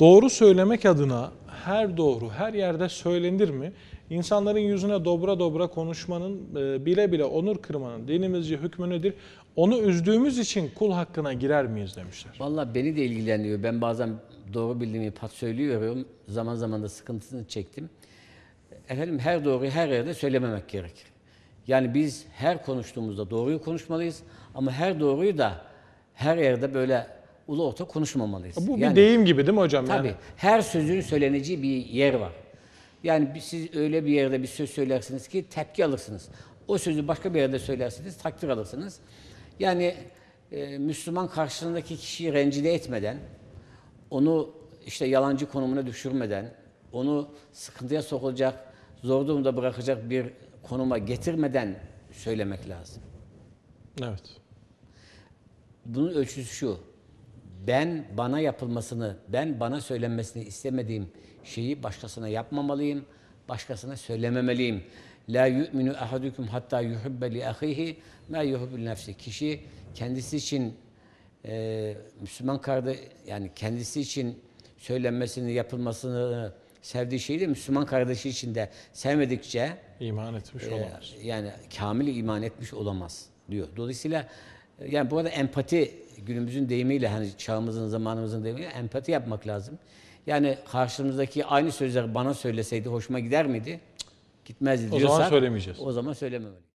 Doğru söylemek adına her doğru her yerde söylenir mi? İnsanların yüzüne dobra dobra konuşmanın, e, bile bile onur kırmanın dinimizce hükmü nedir? Onu üzdüğümüz için kul hakkına girer miyiz demişler. Vallahi beni de ilgilendiriyor. Ben bazen doğru bildiğimi pat söylüyorum. Zaman zaman da sıkıntısını çektim. Efendim her doğruyu her yerde söylememek gerekir. Yani biz her konuştuğumuzda doğruyu konuşmalıyız ama her doğruyu da her yerde böyle ulu orta konuşmamalıyız. Bu bir yani, deyim gibi değil mi hocam? Tabii. Yani Her sözün söyleneceği bir yer var. Yani siz öyle bir yerde bir söz söylersiniz ki tepki alırsınız. O sözü başka bir yerde söylersiniz, takdir alırsınız. Yani e, Müslüman karşısındaki kişiyi rencide etmeden, onu işte yalancı konumuna düşürmeden, onu sıkıntıya sokulacak, zor durumda bırakacak bir konuma getirmeden söylemek lazım. evet. Bunun ölçüsü şu. Ben bana yapılmasını, ben bana söylenmesini istemediğim şeyi başkasına yapmamalıyım, başkasına söylememeliyim. La yu'minu ahadukum hatta yuhibbe li ahihi ma yuhibbu nefsi. Kişi kendisi için e, Müslüman kardeş yani kendisi için söylenmesini, yapılmasını sevdiği şeyi de Müslüman kardeşi için de sevmedikçe iman etmiş ee, olamaz. yani kamil iman etmiş olamaz diyor. Dolayısıyla e, yani bu arada empati günümüzün deyimiyle hani çağımızın zamanımızın deyimiyle empati yapmak lazım. Yani karşımızdaki aynı sözleri bana söyleseydi hoşuma gider miydi? Cık, gitmezdi O zaman diyorsak söylemeyeceğiz. O zaman söylememeli.